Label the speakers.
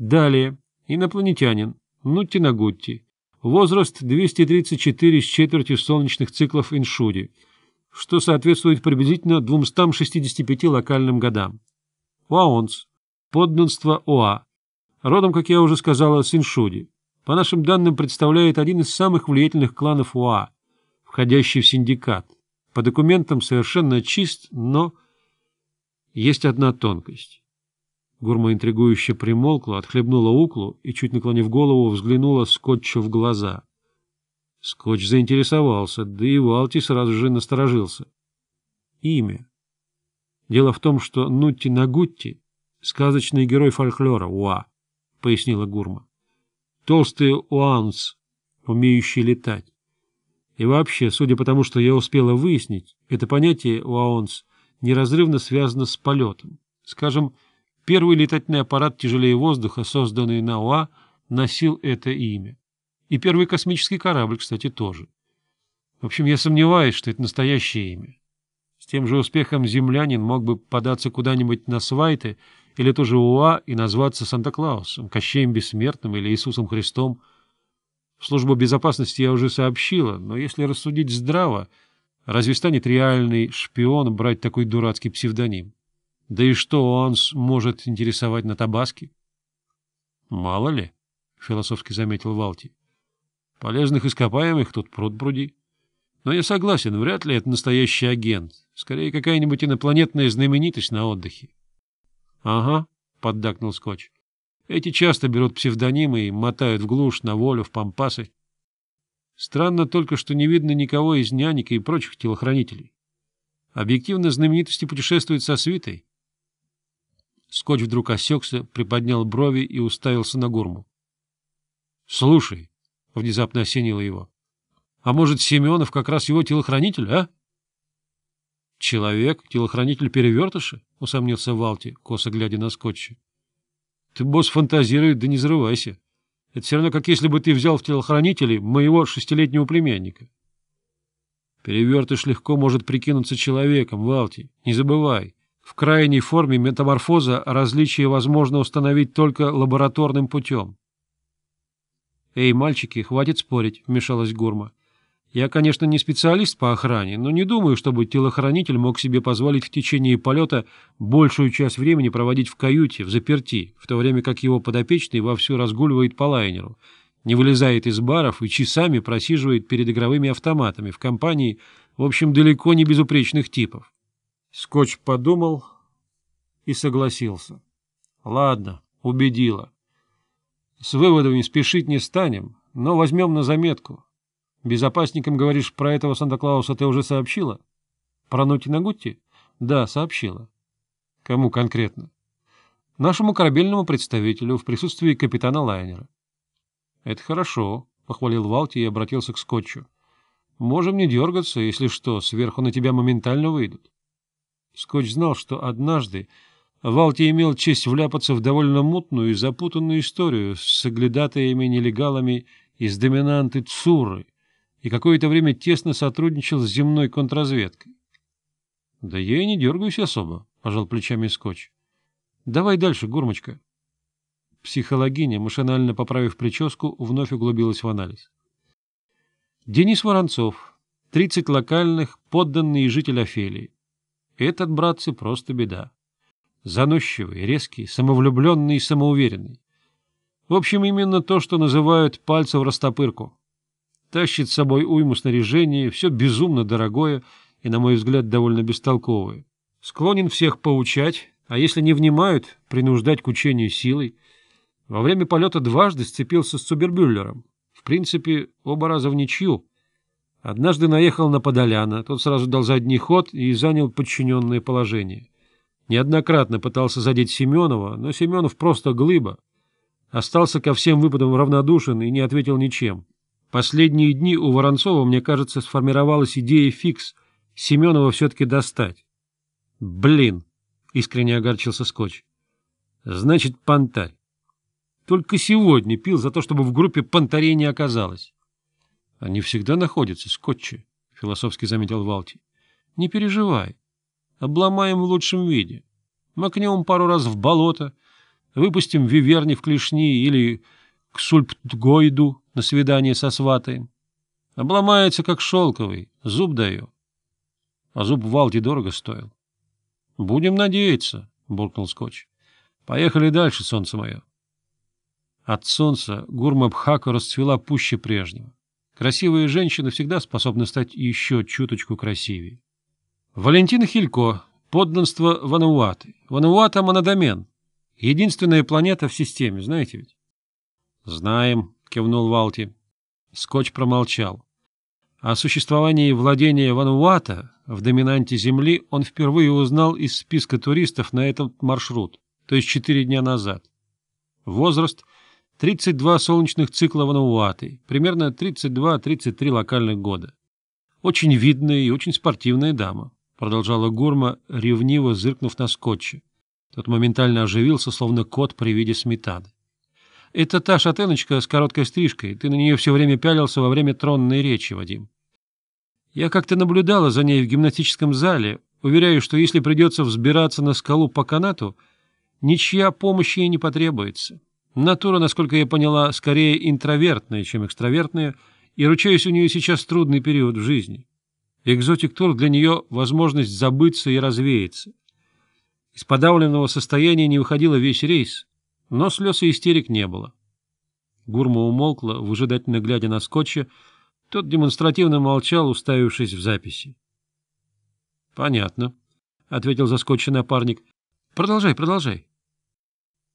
Speaker 1: Далее. Инопланетянин. Нутти Нагутти Возраст 234 с четвертью солнечных циклов Иншуди, что соответствует приблизительно 265 локальным годам. Уаонс, Подданство Оа. Родом, как я уже сказала, с Иншуди. По нашим данным, представляет один из самых влиятельных кланов Уа, входящий в синдикат. По документам совершенно чист, но есть одна тонкость. Гурма интригующе примолкла, отхлебнула уклу и, чуть наклонив голову, взглянула скотчу в глаза. Скотч заинтересовался, да и Валти сразу же насторожился. Имя. Дело в том, что Нутти Нагутти — сказочный герой фольклора Уа, — пояснила Гурма. Толстый Уанс, умеющий летать. И вообще, судя по тому, что я успела выяснить, это понятие Уаонс неразрывно связано с полетом. Скажем, — Первый летательный аппарат тяжелее воздуха, созданный НАУА, носил это имя. И первый космический корабль, кстати, тоже. В общем, я сомневаюсь, что это настоящее имя. С тем же успехом землянин мог бы податься куда-нибудь на свайте или тоже УА и назваться Санта-Клаусом, Кощеем Бессмертным или Иисусом Христом. В службу безопасности я уже сообщила, но если рассудить здраво, разве станет реальный шпион брать такой дурацкий псевдоним? Да и что он может интересовать на табаске? — Мало ли, — философски заметил Валти. — Полезных ископаемых тут пруд-пруди. Но я согласен, вряд ли это настоящий агент. Скорее, какая-нибудь инопланетная знаменитость на отдыхе. — Ага, — поддакнул Скотч. — Эти часто берут псевдонимы и мотают в глушь, на волю, в пампасы. Странно только, что не видно никого из нянек и прочих телохранителей. Объективно знаменитости путешествуют со свитой. Скотч вдруг осекся, приподнял брови и уставился на Гурму. — Слушай, — внезапно осенило его, — а может, Семенов как раз его телохранитель, а? — Человек, телохранитель перевертыша? — усомнился Валти, косо глядя на Скотча. — Ты, босс, фантазируй, да не зарывайся. Это все равно, как если бы ты взял в телохранители моего шестилетнего племянника. — Перевертыш легко может прикинуться человеком, Валти, не забывай. — в крайней форме метаморфоза различия возможно установить только лабораторным путем. «Эй, мальчики, хватит спорить», — вмешалась Гурма. «Я, конечно, не специалист по охране, но не думаю, чтобы телохранитель мог себе позволить в течение полета большую часть времени проводить в каюте, в заперти, в то время как его подопечный вовсю разгуливает по лайнеру, не вылезает из баров и часами просиживает перед игровыми автоматами в компании, в общем, далеко не безупречных типов. Скотч подумал и согласился. Ладно, убедила. С выводами спешить не станем, но возьмем на заметку. Безопасникам, говоришь, про этого Санта-Клауса ты уже сообщила? Про Нутина Гутти? Да, сообщила. Кому конкретно? Нашему корабельному представителю в присутствии капитана лайнера. Это хорошо, похвалил Валти и обратился к Скотчу. Можем не дергаться, если что, сверху на тебя моментально выйдут. Скотч знал, что однажды Валти имел честь вляпаться в довольно мутную и запутанную историю с соглядатаями-нелегалами из доминанты Цуры и какое-то время тесно сотрудничал с земной контрразведкой. — Да я и не дергаюсь особо, — пожал плечами Скотч. — Давай дальше, Гурмочка. Психологиня, машинально поправив прическу, вновь углубилась в анализ. Денис Воронцов, 30 локальных, подданный житель Офелии. Этот, братцы, просто беда. Заносчивый, резкий, самовлюбленный и самоуверенный. В общем, именно то, что называют пальцы в растопырку. Тащит с собой уйму снаряжения, все безумно дорогое и, на мой взгляд, довольно бестолковое. Склонен всех поучать, а если не внимают, принуждать к учению силой. Во время полета дважды сцепился с Цубербюллером. В принципе, оба раза в ничью. Однажды наехал на Подоляна, тот сразу дал задний ход и занял подчиненное положение. Неоднократно пытался задеть Семенова, но Семенов просто глыба. Остался ко всем выпадам равнодушен и не ответил ничем. Последние дни у Воронцова, мне кажется, сформировалась идея фикс Семенова все-таки достать. «Блин!» — искренне огорчился Скотч. «Значит, понтарь. Только сегодня пил за то, чтобы в группе понтарей не оказалось». Они всегда находятся, скотчи, — философски заметил Валти. — Не переживай. Обломаем в лучшем виде. Макнем пару раз в болото, выпустим виверни в клешни или к сульптгойду на свидание со сватаем. Обломается, как шелковый, зуб даю. А зуб Валти дорого стоил. — Будем надеяться, — буркнул скотч. — Поехали дальше, солнце мое. От солнца гурма Бхака расцвела пуще прежнего. Красивая женщина всегда способна стать еще чуточку красивее. Валентина Хилько. Подданство Вануаты. Вануата – монодомен. Единственная планета в системе, знаете ведь? — Знаем, — кивнул Валти. Скотч промолчал. О существовании владения Вануата в доминанте Земли он впервые узнал из списка туристов на этот маршрут, то есть четыре дня назад. Возраст 32 солнечных цикла Вануаты, примерно 32-33 локальных года. Очень видная и очень спортивная дама, продолжала Гурма, ревниво зыркнув на скотче. Тот моментально оживился, словно кот при виде сметаны. Это та шатеночка с короткой стрижкой. Ты на нее все время пялился во время тронной речи, Вадим. Я как-то наблюдала за ней в гимнастическом зале. Уверяю, что если придется взбираться на скалу по канату, ничья помощь ей не потребуется. Натура, насколько я поняла, скорее интровертная, чем экстравертная, и, ручаюсь, у нее сейчас трудный период в жизни. Экзотик-тур для нее — возможность забыться и развеяться. Из подавленного состояния не выходила весь рейс, но слез и истерик не было. Гурма умолкла, выжидательно глядя на скотча. Тот демонстративно молчал, уставившись в записи. — Понятно, — ответил заскотчий напарник. — Продолжай, продолжай.